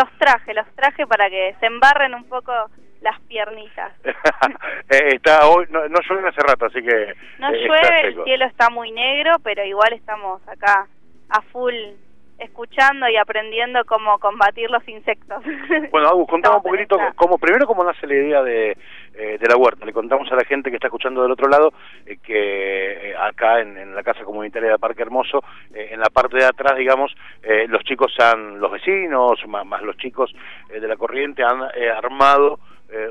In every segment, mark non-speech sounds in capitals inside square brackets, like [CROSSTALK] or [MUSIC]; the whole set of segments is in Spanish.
los traje, los traje para que se embarren un poco las piernitas. [LAUGHS] Eh, está hoy no, llueve hace rato, así que no llueve, el cielo está muy negro, pero igual estamos acá a full escuchando y aprendiendo cómo combatir los insectos. [LAUGHS] Bueno, Agus, contamos un poquitito, cómo, primero cómo nace la idea de, eh, de la huerta. Le contamos a la gente que está escuchando del otro lado eh, que eh, acá en, la Casa Comunitaria de Parque Hermoso, en la parte de atrás, digamos, los chicos han, los vecinos, más, más los chicos de la corriente han armado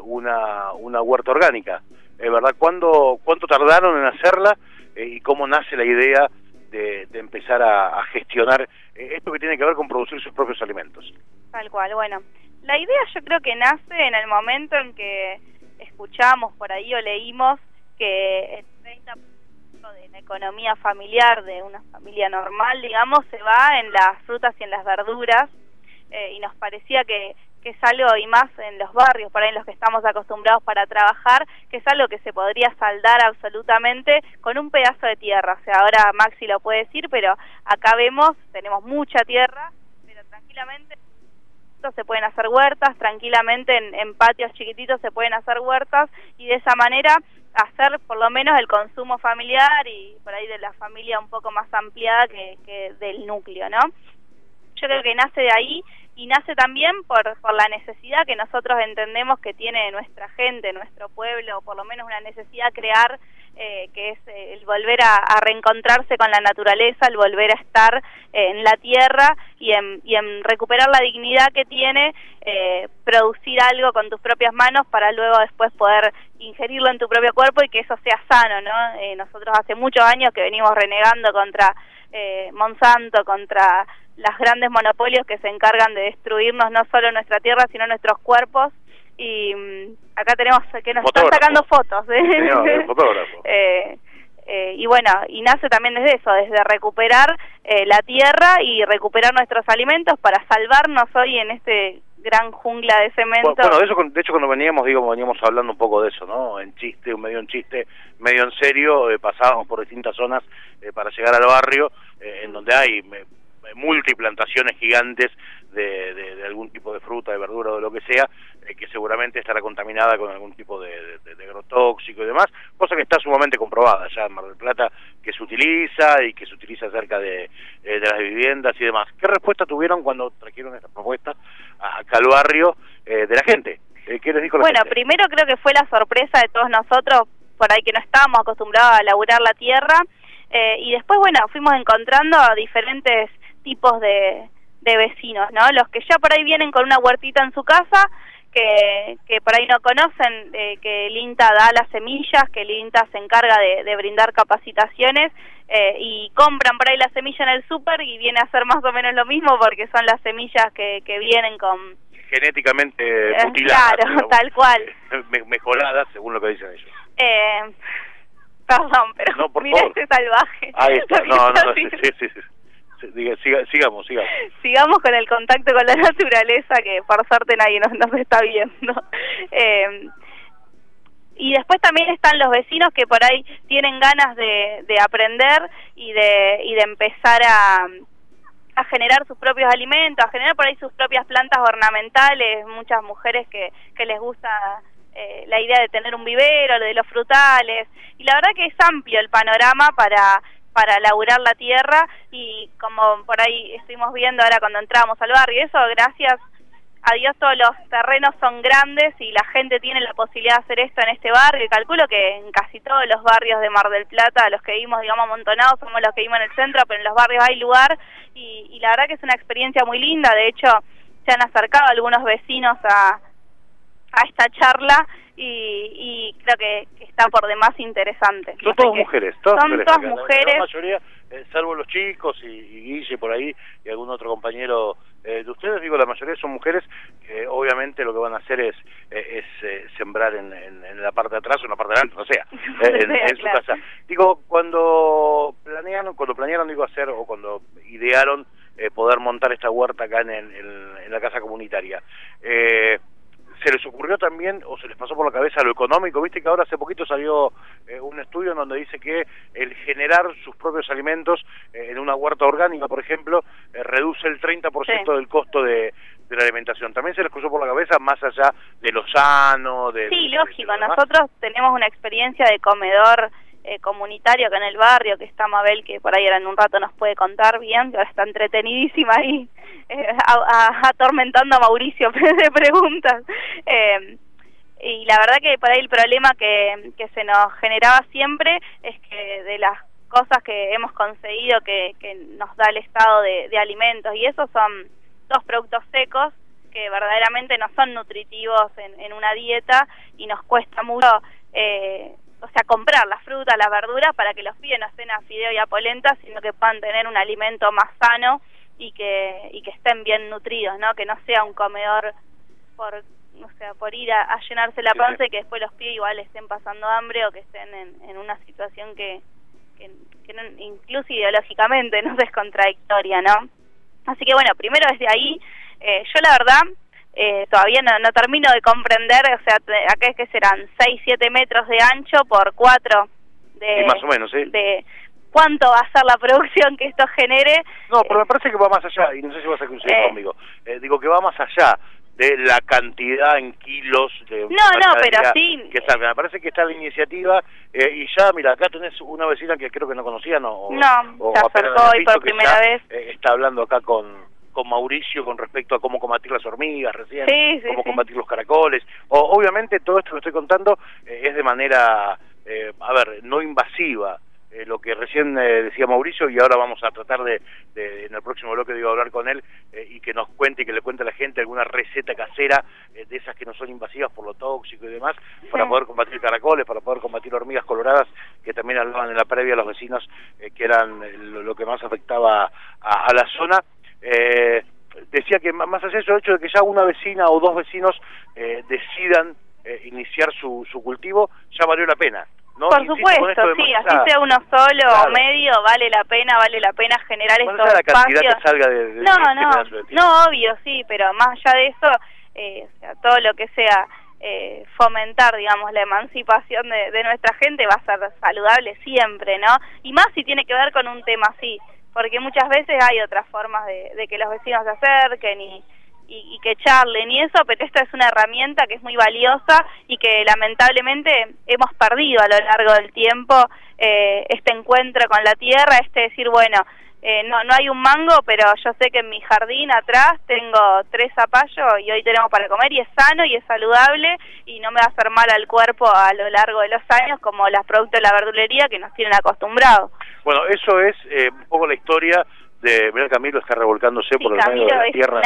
una, una huerta orgánica. ¿Verdad? ¿Cuándo, ¿Cuánto tardaron en hacerla y cómo nace la idea de, empezar a, gestionar eh, esto que tiene que ver con producir sus propios alimentos. Tal cual, bueno. La idea yo creo que nace en el momento en que escuchamos por ahí o leímos que el 30% de la economía familiar de una familia normal, digamos, se va en las frutas y en las verduras eh, y nos parecía que que es algo, y más en los barrios, para en los que estamos acostumbrados para trabajar, que es algo que se podría saldar absolutamente con un pedazo de tierra. O sea, ahora Maxi lo puede decir, pero acá vemos, tenemos mucha tierra, pero tranquilamente se pueden hacer huertas, tranquilamente en, en patios chiquititos se pueden hacer huertas, y de esa manera hacer por lo menos el consumo familiar y por ahí de la familia un poco más ampliada que, que del núcleo, ¿no? Yo creo que nace de ahí y nace también por, por la necesidad que nosotros entendemos que tiene nuestra gente, nuestro pueblo, o por lo menos una necesidad crear, eh, que es eh, el volver a, reencontrarse con la naturaleza, el volver a estar eh, en la tierra y en, y en recuperar la dignidad que tiene producir algo con tus propias manos para luego después poder ingerirlo en tu propio cuerpo y que eso sea sano, ¿no? nosotros hace muchos años que venimos renegando contra Monsanto, contra las grandes monopolios que se encargan de destruirnos no solo nuestra tierra, sino nuestros cuerpos. Y mm, acá tenemos que nos están sacando fotos. ¿eh? [LAUGHS] eh, eh, y bueno, y nace también desde eso, desde recuperar eh, la tierra y recuperar nuestros alimentos para salvarnos hoy en este gran jungla de cemento. Bueno, de, eso, de hecho cuando veníamos, digo, veníamos hablando un poco de eso, ¿no? En chiste, medio en chiste, medio en serio, eh, pasábamos por distintas zonas para llegar al barrio, en donde hay multiplantaciones gigantes de, de, algún tipo de fruta, de verdura o de lo que sea, eh, que seguramente estará contaminada con algún tipo de, de, agrotóxico y demás, cosa que está sumamente comprobada ya en Mar del Plata, que se utiliza y que se utiliza cerca de, eh, de las viviendas y demás. ¿Qué respuesta tuvieron cuando trajeron esta propuesta acá al barrio eh, de la gente? ¿Qué les dijo la bueno, primero creo que fue la sorpresa de todos nosotros, por ahí que no estábamos acostumbrados a laburar la tierra, y después, bueno, fuimos encontrando a diferentes tipos de, de vecinos, ¿no? Los que ya por ahí vienen con una huertita en su casa, que, que por ahí no conocen, eh, que el INTA da las semillas, que el INTA se encarga de, de brindar capacitaciones eh, y compran por ahí la semilla en el súper y viene a hacer más o menos lo mismo porque son las semillas que, que vienen con... Genéticamente eh, mutiladas. Claro, [LAUGHS] tal cual. mejoradas según lo que dicen ellos. Eh, perdón, pero no, por mira este salvaje. Ahí está, [LAUGHS] no, no, sí, sí. sí sigamos, sigamos. [LAUGHS] Sigamos con el contacto con la naturaleza, que por suerte nadie nos, nos está viendo. [LAUGHS] Eh, y después también están los vecinos que por ahí tienen ganas de, de aprender y de, y de empezar a, a generar sus propios alimentos, a generar por ahí sus propias plantas ornamentales, muchas mujeres que, que les gusta eh, la idea de tener un vivero, de los frutales, y la verdad que es amplio el panorama para para laburar la tierra y como por ahí estuvimos viendo ahora cuando entramos al barrio, eso gracias a Dios todos los terrenos son grandes y la gente tiene la posibilidad de hacer esto en este barrio. Y calculo que en casi todos los barrios de Mar del Plata, los que vimos digamos amontonados somos los que vimos en el centro, pero en los barrios hay lugar y, y la verdad que es una experiencia muy linda, de hecho se han acercado algunos vecinos a, a esta charla y, creo que, está por demás interesante. Son todas mujeres, todas son todas mujeres. La, mayoría, eh, salvo los chicos y, Guille por ahí y algún otro compañero eh, de ustedes, digo, la mayoría son mujeres que obviamente lo que van a hacer es, eh, es sembrar en, en, la parte de atrás o en la parte de adelante, o [LAUGHS] sea, en, su casa. Digo, cuando planearon, cuando planearon, digo, hacer o cuando idearon poder montar esta huerta acá en, en la casa comunitaria, eh, se les ocurrió también o se les pasó por la cabeza lo económico? Viste que ahora hace poquito salió eh, un estudio en donde dice que el generar sus propios alimentos eh, en una huerta orgánica, por ejemplo, eh, reduce el 30% del costo de, la alimentación. ¿También se les cruzó por la cabeza más allá de lo sano? De, sí, lógico. Nosotros tenemos una experiencia de comedor eh, comunitario que en el barrio, que está Mabel, que por ahí en un rato nos puede contar bien, que ahora está entretenidísima ahí, [LAUGHS] atormentando a Mauricio [LAUGHS] de preguntas. Eh, y la verdad que por ahí el problema que, que se nos generaba siempre es que de las cosas que hemos conseguido que, que nos da el estado de, alimentos, y esos son dos productos secos que verdaderamente no son nutritivos en, en una dieta y nos cuesta mucho eh, o sea, comprar la fruta, la verdura para que los pibes no estén a fideo y a polenta, sino que puedan tener un alimento más sano y que, y que estén bien nutridos, ¿no? Que no sea un comedor por, o sea, por ir a, llenarse la panza y que después los pibes igual estén pasando hambre o que estén en, en una situación que, que, incluso ideológicamente no es contradictoria, ¿no? Así que bueno, primero desde ahí, eh, yo la verdad eh, todavía no, no, termino de comprender, o sea, acá es que serán 6, 7 metros de ancho por 4 de... más o menos, ¿sí? De, ¿Cuánto va a ser la producción que esto genere? No, pero me parece que va más allá, y no sé si vas a coincidir eh. conmigo. Eh, digo que va más allá de la cantidad en kilos de no no pero sí que salga me parece que está la iniciativa eh, y ya mira acá tenés una vecina que creo que no conocía no no se acercó hoy por primera vez está hablando acá con con Mauricio con respecto a cómo combatir las hormigas recién, cómo combatir los caracoles. O, obviamente todo esto que estoy contando eh, es de manera, eh, a ver, no invasiva. Eh, lo que recién decía Mauricio y ahora vamos a tratar de, en el próximo bloque digo hablar con él y que nos cuente y que le cuente a la gente alguna receta casera de esas que no son invasivas por lo tóxico y demás para poder combatir caracoles, para poder combatir hormigas coloradas que también hablaban en la previa los vecinos que eran lo, que más afectaba a la zona eh, decía que más allá de eso, el hecho de que ya una vecina o dos vecinos eh, decidan eh, iniciar su, su cultivo, ya valió la pena. ¿No? Por supuesto, sí, así sea uno solo o medio, vale la pena, vale la pena generar estos la cantidad que salga de, no, no, no, obvio, sí, pero más allá de eso, eh, o sea, todo lo que sea eh, fomentar, digamos, la emancipación de, de nuestra gente va a ser saludable siempre, ¿no? Y más si tiene que ver con un tema así, porque muchas veces hay otras formas de, que los vecinos se acerquen y, y, que charlen y eso, pero esta es una herramienta que es muy valiosa y que lamentablemente hemos perdido a lo largo del tiempo eh, este encuentro con la tierra, este decir, bueno, eh, no, no hay un mango, pero yo sé que en mi jardín atrás tengo tres zapallos y hoy tenemos para comer y es sano y es saludable y no me va a hacer mal al cuerpo a lo largo de los años como los productos de la verdulería que nos tienen acostumbrados. Bueno, eso es eh, un poco la historia de mira Camilo está revolcándose por el medio de la tierra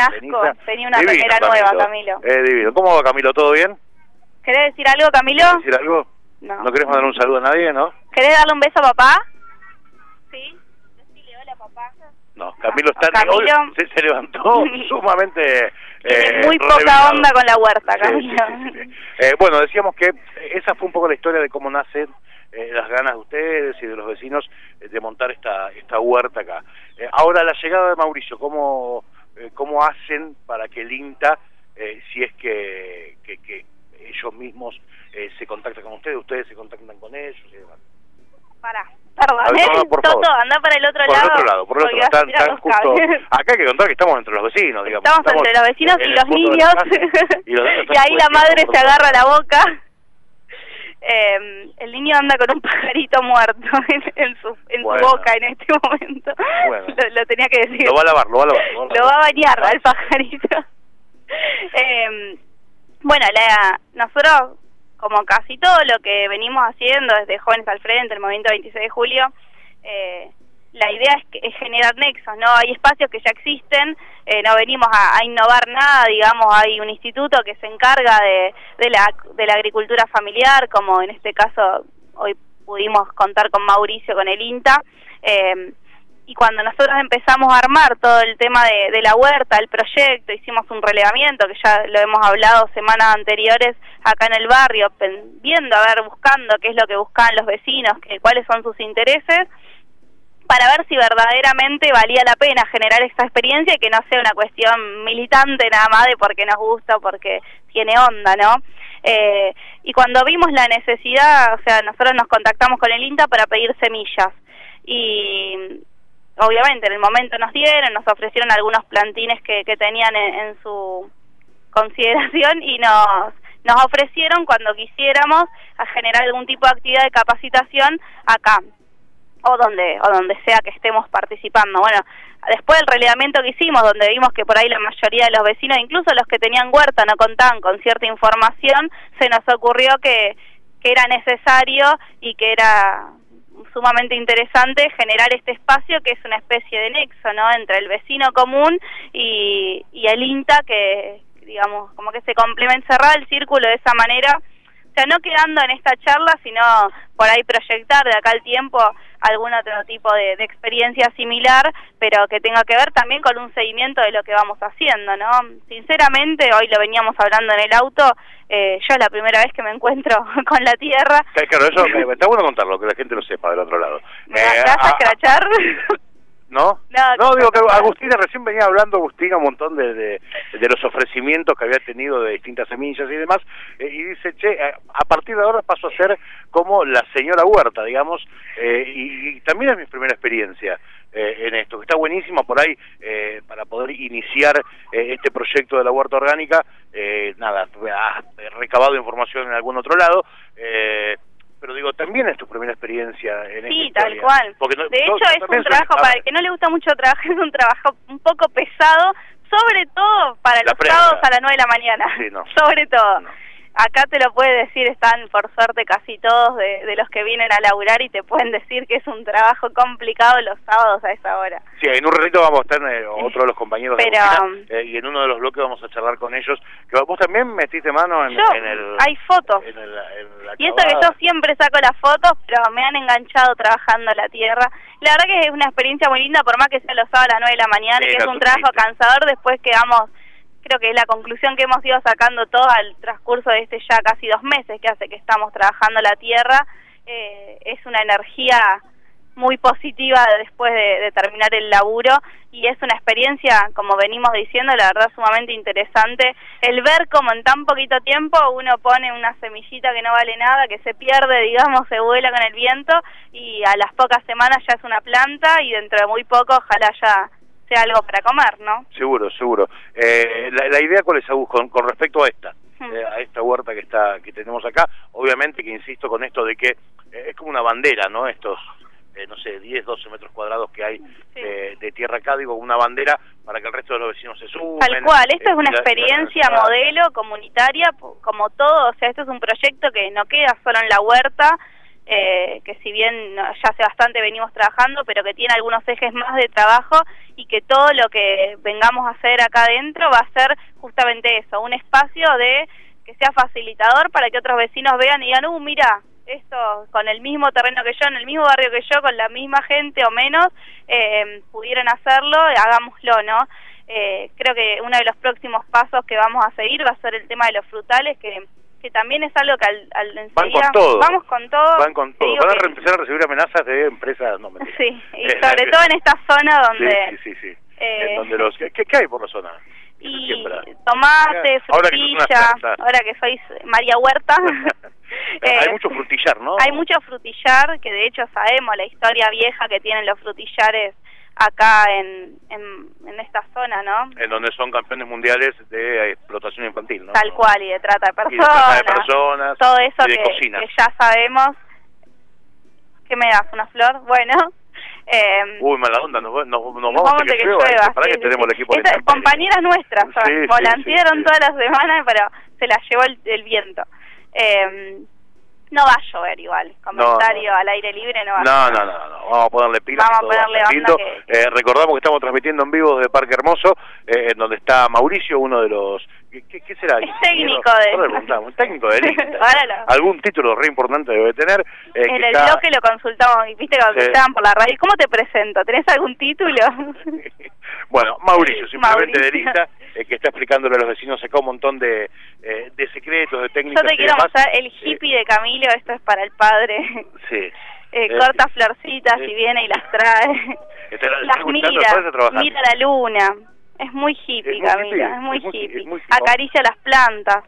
tenía una divino, nueva Camilo eh, divino. ¿cómo va Camilo? ¿todo bien? ¿querés decir algo Camilo? ¿querés decir algo? no ¿no querés mandar un saludo a nadie, no? ¿querés darle un beso a papá? sí no, Camilo está Camilo... se, levantó [LAUGHS] sumamente eh, muy poca onda con la huerta, Camilo. eh, bueno, decíamos que esa fue un poco la historia de cómo nacen eh, las ganas de ustedes y de los vecinos eh, de montar esta esta huerta acá. Eh, ahora la llegada de Mauricio, ¿cómo cómo hacen para que el INTA, si es que, que, que ellos mismos se contactan con ustedes, ustedes se contactan con ellos y demás? Para Perdón, ¿eh? Toto, anda para el otro por lado. Por el otro lado, por el otro lado. Están, justo... Acá hay que contar que estamos entre los vecinos, digamos. Estamos, entre los vecinos y los [LAUGHS] niños. y, ahí la madre se agarra la boca. Eh, el niño anda con un pajarito muerto [LAUGHS] en, su, en su boca en este momento. Bueno. [LAUGHS] Lo, tenía que decir. Lo va a lavar, lo va a lavar. Lo va a, bañar al pajarito. [LAUGHS] eh, bueno, la, nosotros como casi todo lo que venimos haciendo desde Jóvenes al Frente, el movimiento 26 de julio, eh, la idea es, generar nexos, ¿no? Hay espacios que ya existen, eh, no venimos a, innovar nada, digamos, hay un instituto que se encarga de, de, la, de la agricultura familiar, como en este caso hoy pudimos contar con Mauricio, con el INTA, eh, y cuando nosotros empezamos a armar todo el tema de, la huerta, el proyecto, hicimos un relevamiento que ya lo hemos hablado semanas anteriores acá en el barrio, viendo, a ver, buscando qué es lo que buscan los vecinos, que, cuáles son sus intereses. Para ver si verdaderamente valía la pena generar esta experiencia y que no sea una cuestión militante nada más de porque nos gusta porque tiene onda, ¿no? Eh, y cuando vimos la necesidad, o sea, nosotros nos contactamos con el INTA para pedir semillas y obviamente en el momento nos dieron, nos ofrecieron algunos plantines que, que tenían en, su consideración y nos nos ofrecieron cuando quisiéramos a generar algún tipo de actividad de capacitación acá o donde o donde sea que estemos participando. Bueno, después del relevamiento que hicimos, donde vimos que por ahí la mayoría de los vecinos, incluso los que tenían huerta, no contaban con cierta información, se nos ocurrió que, que era necesario y que era sumamente interesante generar este espacio que es una especie de nexo, ¿no? Entre el vecino común y, y el INTA que, digamos, como que se complementa, cerrar el círculo de esa manera sea, no quedando en esta charla, sino por ahí proyectar de acá al tiempo algún otro tipo de, experiencia similar, pero que tenga que ver también con un seguimiento de lo que vamos haciendo, ¿no? Sinceramente, hoy lo veníamos hablando en el auto, eh, yo es la primera vez que me encuentro [LAUGHS] con la tierra. Claro, eso [LAUGHS] está bueno contarlo, que la gente lo sepa del otro lado. ¿Me eh, a, a escrachar? ¿No? No, digo que Agustina recién venía hablando, Agustina, un montón de, de, los ofrecimientos que había tenido de distintas semillas y demás, eh, y dice, che, eh, a partir de ahora paso a ser como la señora Huerta, digamos, eh, y, también es mi primera experiencia. en esto, que está buenísima por ahí para poder iniciar este proyecto de la huerta orgánica, nada, he recabado información en algún otro lado, pero digo, también es tu primera experiencia en Sí, tal cual. de hecho, es un trabajo, para el que no le gusta mucho trabajar, es un trabajo un poco pesado, sobre todo para los sábados a las 9 de la mañana. Sí, no. sobre todo acá te lo puede decir, están por suerte casi todos de, los que vienen a laburar y te pueden decir que es un trabajo complicado los sábados a esa hora. Sí, en un ratito vamos a estar eh, [LAUGHS] otro de los compañeros de eh, y en uno de los bloques vamos a charlar con ellos. Que vos también metiste mano en, el... Hay fotos. y eso que yo siempre saco las fotos, pero me han enganchado trabajando la tierra. La verdad que es una experiencia muy linda, por más que sea los sábados a las 9 de la mañana, que es un trabajo cansador después que vamos creo que es la conclusión que hemos ido sacando todo al transcurso de este ya casi dos meses que hace que estamos trabajando la tierra, eh, es una energía muy positiva después de, terminar el laburo y es una experiencia, como venimos diciendo, la verdad sumamente interesante. El ver cómo en tan poquito tiempo uno pone una semillita que no vale nada, que se pierde, digamos, se vuela con el viento y a las pocas semanas ya es una planta y dentro de muy poco ojalá ya algo para comer, ¿no? Seguro, seguro. Eh, la, idea cuál es, con, con respecto a esta, hmm. eh, a esta huerta que está que tenemos acá, obviamente que insisto con esto de que eh, es como una bandera, ¿no? Estos, no sé, 10, 12 metros cuadrados que hay de tierra acá, digo, una bandera para que el resto de los vecinos se sumen. Tal cual, esto es una experiencia modelo comunitaria, como todo, o sea, esto es un proyecto que no queda solo en la huerta, eh, que si bien ya hace bastante venimos trabajando, pero que tiene algunos ejes más de trabajo y que todo lo que vengamos a hacer acá adentro va a ser justamente eso, un espacio de que sea facilitador para que otros vecinos vean y digan, uh, mira, esto con el mismo terreno que yo, en el mismo barrio que yo, con la misma gente o menos, eh, pudieran hacerlo, hagámoslo, ¿no? Eh, creo que uno de los próximos pasos que vamos a seguir va a ser el tema de los frutales, que que también es algo que al, al enseguida... Van con todo. Vamos con todo. Van con todo. Van a empezar a recibir amenazas de empresas... No, sí, [LAUGHS] y sobre todo en esta zona donde... Sí, sí, sí. Eh, en donde los, ¿qué, ¿Qué hay por la zona? Y tomate, frutilla, ahora que, soy María Huerta. [LAUGHS] hay eh, mucho frutillar, ¿no? Hay mucho frutillar, que de hecho sabemos la historia vieja que tienen los frutillares acá en, en, esta zona, ¿no? En donde son campeones mundiales de explotación infantil, ¿no? Tal cual, y de trata de personas. de personas todo eso que, ya sabemos. ¿Qué me das? ¿Una flor? [LAUGHS] Bueno. Eh, Uy, mala onda, nos, nos, nos vamos, a que, que llueva. Para que tenemos el equipo de Compañeras nuestras, sí, volantieron todas las semanas, pero se las llevó el, el viento. Eh, no va a llover igual. Comentario al aire libre no va a llover. No, no, no, Vamos a ponerle pilas. Vamos a ponerle banda eh, recordamos que estamos transmitiendo en vivo desde Parque Hermoso, eh, en donde está Mauricio, uno de los... ¿Qué, será? Es técnico de... técnico de [LAUGHS] Algún título re importante debe tener. Eh, en el bloque lo consultamos, viste que lo por la radio. ¿Cómo te presento? ¿Tenés algún título? [LAUGHS] bueno, Mauricio, [LAUGHS] simplemente de lista, eh, que está explicándole a los vecinos acá un montón de, eh, de secretos, de técnicas. Yo te quiero mostrar el hippie de Camila Emilio, esto es para el padre. Sí. Eh, corta florcitas y viene y las trae. las mira, mira la luna. Es muy hippie, Camila, es muy, hippie. Acaricia las plantas.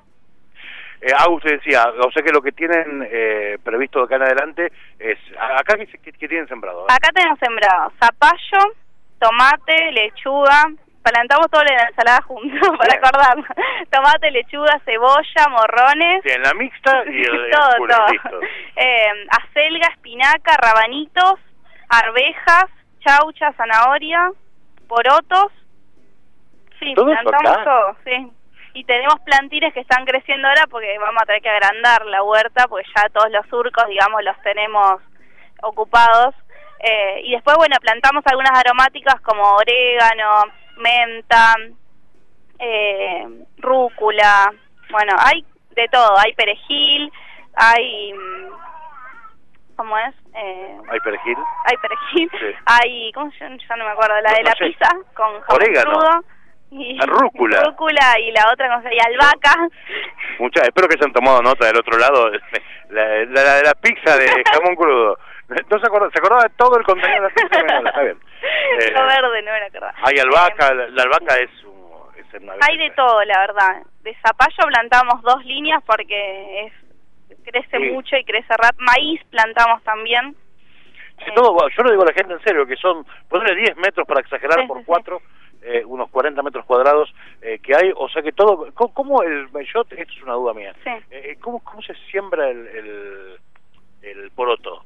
Eh, ah, usted decía, o sea que lo que tienen eh, previsto de acá en adelante es... ¿Acá qué, tienen sembrado? Acá tenemos sembrado zapallo, tomate, lechuga, plantamos todo en la ensalada juntos [LAUGHS] para acordar. Tomate, lechuga, cebolla, morrones. Sí, en la mixta y [LAUGHS] el, todo, todo. Eh, acelga, espinaca, rabanitos, arvejas, chaucha, zanahoria, porotos. Sí, plantamos todo, sí. Y tenemos plantines que están creciendo ahora porque vamos a tener que agrandar la huerta porque ya todos los surcos, digamos, los tenemos ocupados. Eh, y después, bueno, plantamos algunas aromáticas como orégano, menta, eh, rúcula, bueno, hay de todo, hay perejil, hay... ¿Cómo es? Eh, ¿Hay perejil? Hay perejil, hay... ¿Cómo llama? Ya no me acuerdo, la de la pizza con jamón Y rúcula. Rúcula y la otra cosa, y albahaca. Muchas, espero que se han tomado nota del otro lado, [LAUGHS] la, la de la pizza de [LAUGHS] jamón crudo. No se acordaba, se acordaba de todo el contenido de la pizza, está bien. [LAUGHS] Eh, lo verde no me acordaba. Hay albahaca, la, albahaca es, Hay de todo, la verdad. De zapallo plantamos dos líneas porque es crece mucho y crece rápido. Maíz plantamos también. todo, yo lo digo a la gente en serio, que son, ponerle 10 metros para exagerar por 4, eh, unos 40 metros cuadrados eh, que hay, o sea que todo, ¿cómo, el, yo, esto es una duda mía, eh, ¿cómo, ¿cómo se siembra el, el, el poroto?